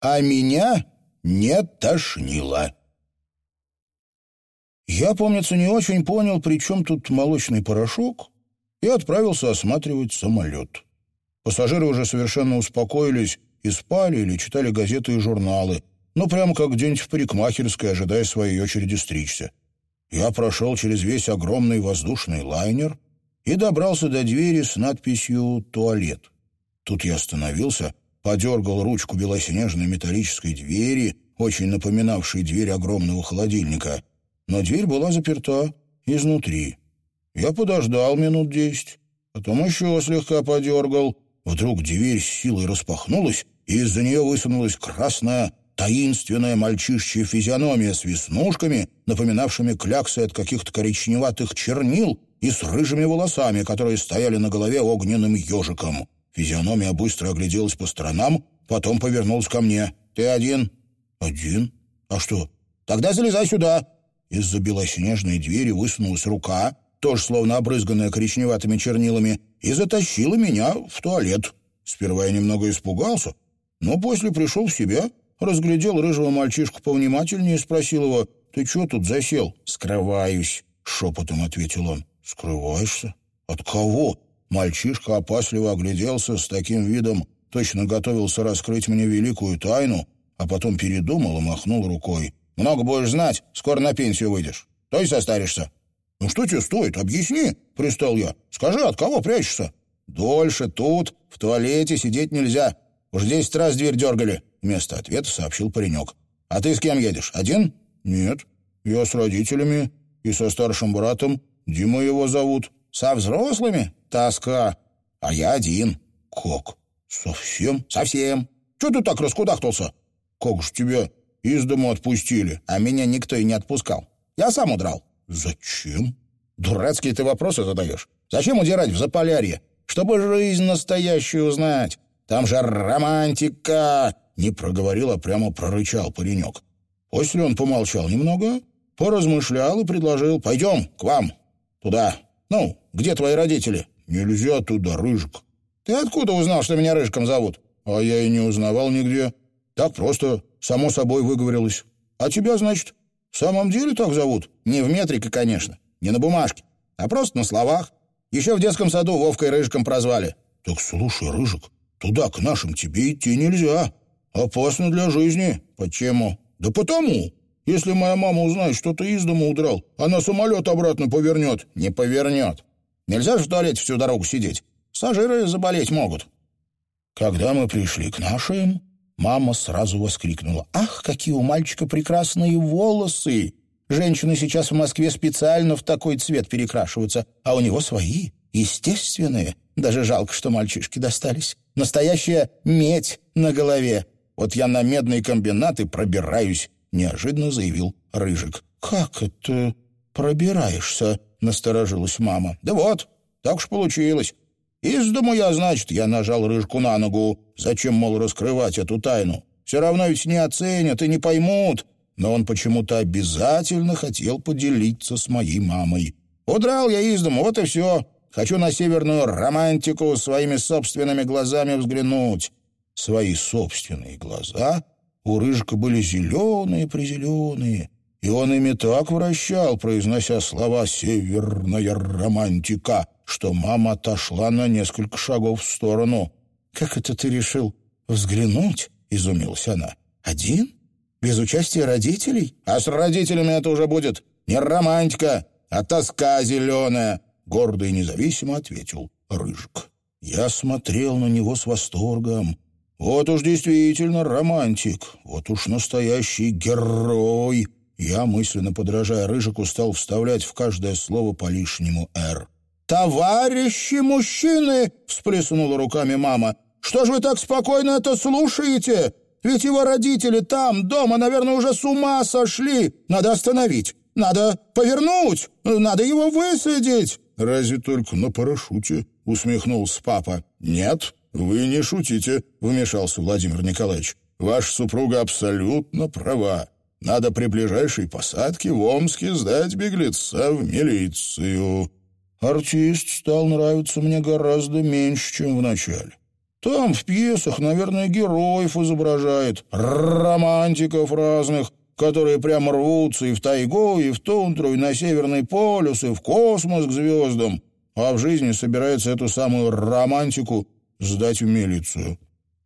а меня не тошнило. Я, помнится, не очень понял, при чем тут молочный порошок, и отправился осматривать самолет. Пассажиры уже совершенно успокоились и спали или читали газеты и журналы, ну, прямо как где-нибудь в парикмахерской, ожидая своей очереди стричься. Я прошел через весь огромный воздушный лайнер и добрался до двери с надписью «Туалет». Тут я остановился, подергал ручку белоснежной металлической двери, очень напоминавшей дверь огромного холодильника, но дверь была заперта изнутри. Я подождал минут десять, потом еще слегка подергал. Вдруг дверь с силой распахнулась, и из-за нее высунулась красная, таинственная мальчишчья физиономия с веснушками, напоминавшими кляксы от каких-то коричневатых чернил и с рыжими волосами, которые стояли на голове огненным ежиком. Физиономия быстро огляделась по сторонам, потом повернулась ко мне. «Ты один?» «Один? А что?» «Тогда залезай сюда!» Из-за белоснежной двери высунулась рука, тоже словно обрызганная коричневатыми чернилами, и затащила меня в туалет. Сперва я немного испугался, но после пришел в себя, разглядел рыжего мальчишку повнимательнее и спросил его, «Ты что тут засел?» «Скрываюсь», — шепотом ответил он. «Скрываешься? От кого?» Мальчишка опасливо огляделся с таким видом, точно готовился раскрыть мне великую тайну, а потом передумал и махнул рукой. Много будешь знать, скоро на пенсию выйдешь. То и состаришься». «Ну что тебе стоит? Объясни», — пристал я. «Скажи, от кого прячешься?» «Дольше тут, в туалете сидеть нельзя. Уж десять раз дверь дергали», — вместо ответа сообщил паренек. «А ты с кем едешь? Один?» «Нет, я с родителями и со старшим братом. Дима его зовут». «Со взрослыми? Тоска. А я один». «Как? Совсем?» «Совсем. Чего ты так раскудахтался?» «Как же тебя из дому отпустили, а меня никто и не отпускал. Я сам удрал. Зачем? Дурацкие ты вопросы задаешь. Зачем удирать в Заполярье? Чтобы жизнь настоящую узнать. Там же романтика. Не проговорил, а прямо прорычал паренек. После он помолчал немного, поразмышлял и предложил. Пойдем к вам. Туда. Ну, где твои родители? Нельзя туда, Рыжик. Ты откуда узнал, что меня Рыжиком зовут? А я и не узнавал нигде. Так просто само собой выговорилось. А тебя, значит, в самом деле так зовут? Не в метрике, конечно, не на бумажке, а просто на словах. Еще в детском саду Вовкой Рыжиком прозвали. Так слушай, Рыжик, туда к нашим тебе идти нельзя. Опасно для жизни. Почему? Да потому. Если моя мама узнает, что ты из дома удрал, она самолет обратно повернет. Не повернет. Нельзя же в туалете всю дорогу сидеть. Сажиры заболеть могут. Когда мы пришли к нашим, Мама сразу воскликнула. «Ах, какие у мальчика прекрасные волосы! Женщины сейчас в Москве специально в такой цвет перекрашиваются, а у него свои, естественные. Даже жалко, что мальчишки достались. Настоящая медь на голове. Вот я на медные комбинаты пробираюсь», — неожиданно заявил Рыжик. «Как это пробираешься?» — насторожилась мама. «Да вот, так уж получилось. Из дому я, значит, я нажал рыжку на ногу. Зачем, мол, раскрывать эту тайну? Все равно ведь не оценят и не поймут. Но он почему-то обязательно хотел поделиться с моей мамой. Удрал я из дому, вот и все. Хочу на северную романтику своими собственными глазами взглянуть. Свои собственные глаза у Рыжика были зеленые-призеленые, и он ими так вращал, произнося слова «северная романтика», что мама отошла на несколько шагов в сторону. «Как это ты решил взглянуть?» — изумилась она. «Один? Без участия родителей? А с родителями это уже будет не романтика, а тоска зеленая!» — гордо и независимо ответил Рыжик. Я смотрел на него с восторгом. Вот уж действительно романтик, вот уж настоящий герой. Я, мысленно подражая Рыжику, стал вставлять в каждое слово по лишнему «р». «Товарищи мужчины!» — всплеснула руками мама. «Что ж вы так спокойно это слушаете? Ведь его родители там, дома, наверное, уже с ума сошли. Надо остановить, надо повернуть, надо его высадить». «Разве только на парашюте?» — усмехнулся папа. «Нет, вы не шутите», — вмешался Владимир Николаевич. «Ваша супруга абсолютно права. Надо при ближайшей посадке в Омске сдать беглеца в милицию». Артист стал нравиться мне гораздо меньше, чем в начале. Там в пьесах, наверное, героев изображает, романтиков разных, которые прямо рвутся и в тайгу, и в тундру, и на Северный полюс, и в космос к звездам, а в жизни собирается эту самую романтику сдать в милицию.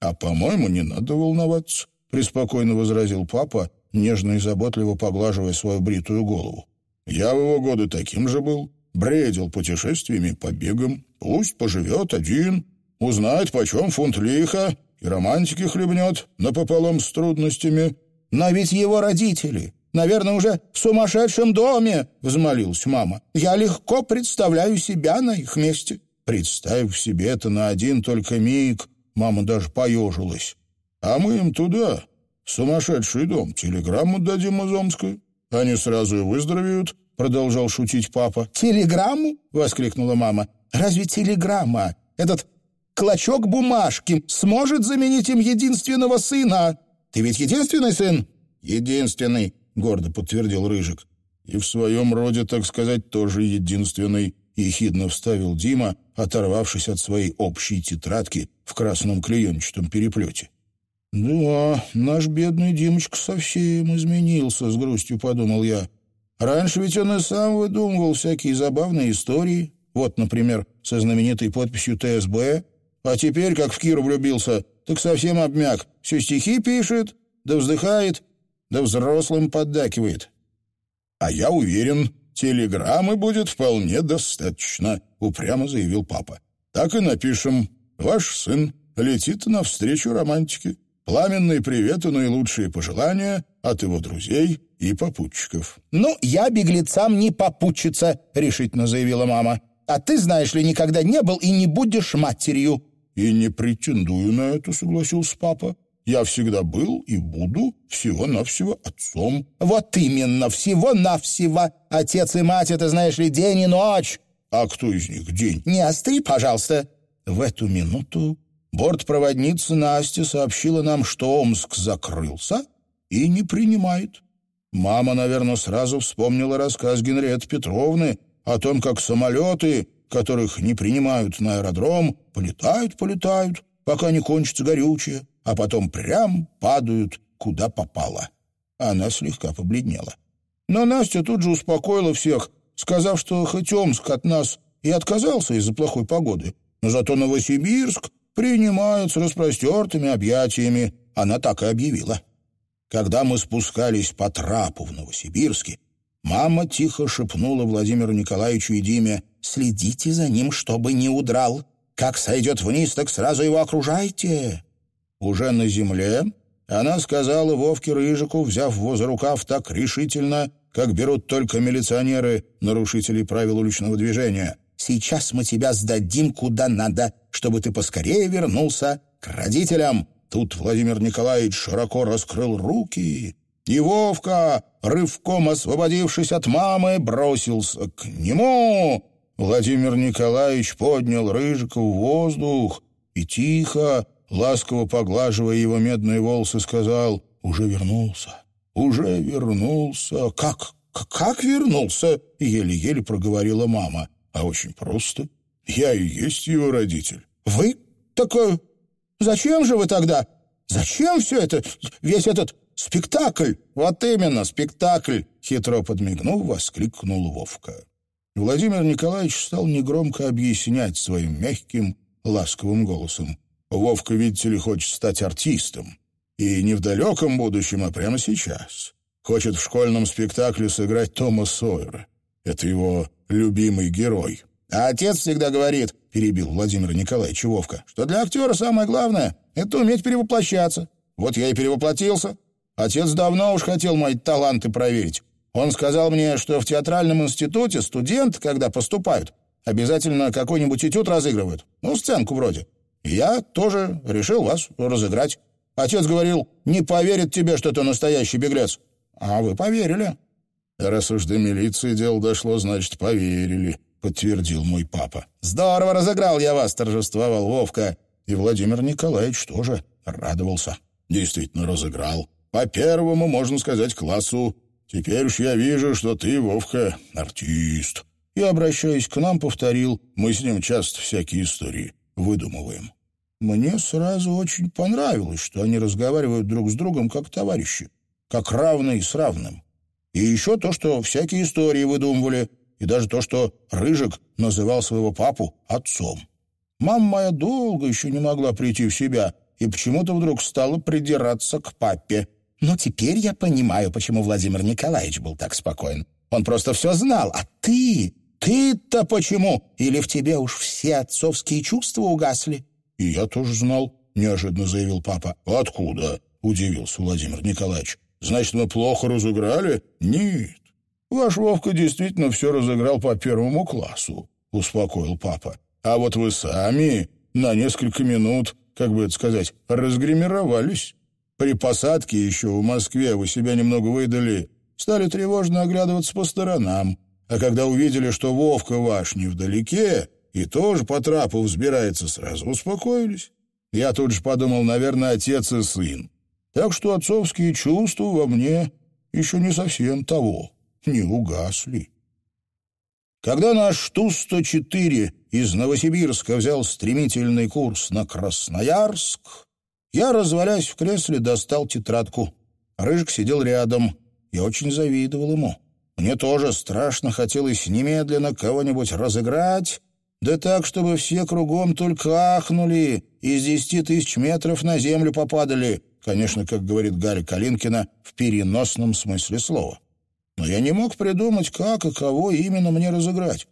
А, по-моему, не надо волноваться, — преспокойно возразил папа, нежно и заботливо поглаживая свою бритую голову. Я в его годы таким же был, бредил путешествиями, побегом. Пусть поживет один, Узнать, почем фунт лиха, и романтики хлебнет напополам с трудностями. Но ведь его родители, наверное, уже в сумасшедшем доме, — взмолилась мама. Я легко представляю себя на их месте. Представив себе это на один только миг, мама даже поежилась. А мы им туда, сумасшедший дом, телеграмму дадим из Омска. Они сразу и выздоровеют, — продолжал шутить папа. «Телеграмму?» — воскликнула мама. «Разве телеграмма? Этот клочок бумажки сможет заменить им единственного сына. Ты ведь единственный сын?» «Единственный», — гордо подтвердил Рыжик. «И в своем роде, так сказать, тоже единственный», — ехидно вставил Дима, оторвавшись от своей общей тетрадки в красном клеенчатом переплете. «Да, наш бедный Димочка совсем изменился», — с грустью подумал я. «Раньше ведь он и сам выдумывал всякие забавные истории. Вот, например, со знаменитой подписью ТСБ, а теперь, как в Киру влюбился, так совсем обмяк. Все стихи пишет, да вздыхает, да взрослым поддакивает. А я уверен, телеграммы будет вполне достаточно, упрямо заявил папа. Так и напишем. Ваш сын летит навстречу романтике. Пламенные приветы, наилучшие пожелания от его друзей и попутчиков. «Ну, я беглецам не попутчица», — решительно заявила мама. «А ты, знаешь ли, никогда не был и не будешь матерью. «И не претендую на это», — согласился папа. «Я всегда был и буду всего-навсего отцом». «Вот именно, всего-навсего. Отец и мать — это, знаешь ли, день и ночь». «А кто из них день?» «Не остри, пожалуйста». В эту минуту бортпроводница Настя сообщила нам, что Омск закрылся и не принимает. Мама, наверное, сразу вспомнила рассказ Генриетты Петровны о том, как самолеты которых не принимают на аэродром, полетают, полетают, пока не кончится горючее, а потом прям падают, куда попало. Она слегка побледнела. Но Настя тут же успокоила всех, сказав, что хоть Омск от нас и отказался из-за плохой погоды, но зато Новосибирск принимают с распростертыми объятиями. Она так и объявила. Когда мы спускались по трапу в Новосибирске, мама тихо шепнула Владимиру Николаевичу и Диме Следите за ним, чтобы не удрал. Как сойдет вниз, так сразу его окружайте». Уже на земле она сказала Вовке Рыжику, взяв его за рукав так решительно, как берут только милиционеры, нарушителей правил уличного движения. «Сейчас мы тебя сдадим куда надо, чтобы ты поскорее вернулся к родителям». Тут Владимир Николаевич широко раскрыл руки, и Вовка, рывком освободившись от мамы, бросился к нему. Владимир Николаевич поднял Рыжика в воздух и тихо, ласково поглаживая его медные волосы, сказал «Уже вернулся, уже вернулся». «Как? Как вернулся?» — еле-еле проговорила мама. «А очень просто. Я и есть его родитель». «Вы? такой? Зачем же вы тогда? Зачем все это, весь этот спектакль?» «Вот именно, спектакль!» — хитро подмигнув, воскликнул Вовка. Владимир Николаевич стал негромко объяснять своим мягким, ласковым голосом. «Вовка, видите ли, хочет стать артистом. И не в далеком будущем, а прямо сейчас. Хочет в школьном спектакле сыграть Тома Сойера. Это его любимый герой». «А отец всегда говорит, — перебил Владимир Николаевич Вовка, — что для актера самое главное — это уметь перевоплощаться. Вот я и перевоплотился. Отец давно уж хотел мои таланты проверить. Он сказал мне, что в театральном институте студенты, когда поступают, обязательно какой-нибудь этюд разыгрывают. Ну, сценку вроде. И я тоже решил вас разыграть. Отец говорил, не поверит тебе, что ты настоящий беглец. А вы поверили. Раз уж до милиции дело дошло, значит, поверили, подтвердил мой папа. Здорово разыграл я вас, торжествовал Вовка. И Владимир Николаевич тоже радовался. Действительно разыграл. По первому, можно сказать, классу Теперь уж я вижу, что ты, Вовка, артист. И, обращаясь к нам, повторил, мы с ним часто всякие истории выдумываем. Мне сразу очень понравилось, что они разговаривают друг с другом как товарищи, как равный с равным. И еще то, что всякие истории выдумывали, и даже то, что Рыжик называл своего папу отцом. Мама моя долго еще не могла прийти в себя и почему-то вдруг стала придираться к папе. Но теперь я понимаю, почему Владимир Николаевич был так спокоен. Он просто все знал. А ты? Ты-то почему? Или в тебе уж все отцовские чувства угасли? «И я тоже знал», — неожиданно заявил папа. «Откуда?» — удивился Владимир Николаевич. «Значит, мы плохо разыграли?» «Нет. Ваш Вовка действительно все разыграл по первому классу», — успокоил папа. «А вот вы сами на несколько минут, как бы это сказать, разгримировались. При посадке еще в Москве вы себя немного выдали, стали тревожно оглядываться по сторонам. А когда увидели, что Вовка ваш невдалеке, и тоже по трапу взбирается сразу. Успокоились. Я тут же подумал, наверное, отец и сын. Так что отцовские чувства во мне еще не совсем того, не угасли. Когда наш Ту-104 из Новосибирска взял стремительный курс на Красноярск, я, развалясь в кресле, достал тетрадку. Рыжик сидел рядом. Я очень завидовал ему. Мне тоже страшно хотелось немедленно кого-нибудь разыграть, да так, чтобы все кругом только ахнули, из десяти тысяч метров на землю попадали. Конечно, как говорит Галя Калинкина, в переносном смысле слова. Но я не мог придумать, как и кого именно мне разыграть.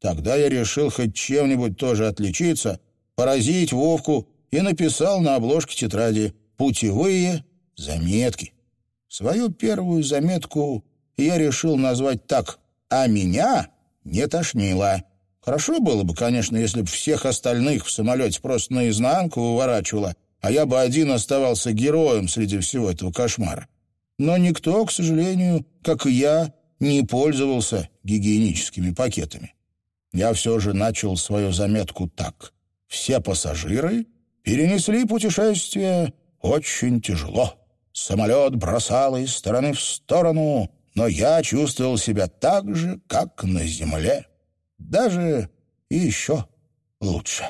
Тогда я решил хоть чем-нибудь тоже отличиться, поразить Вовку и написал на обложке тетради «Путевые заметки». Свою первую заметку я решил назвать так «А меня не тошнило». Хорошо было бы, конечно, если бы всех остальных в самолете просто наизнанку выворачивало, а я бы один оставался героем среди всего этого кошмара. Но никто, к сожалению, как и я, не пользовался гигиеническими пакетами. Я все же начал свою заметку так. Все пассажиры перенесли путешествие очень тяжело. Самолет бросало из стороны в сторону, но я чувствовал себя так же, как на земле даже еще лучше.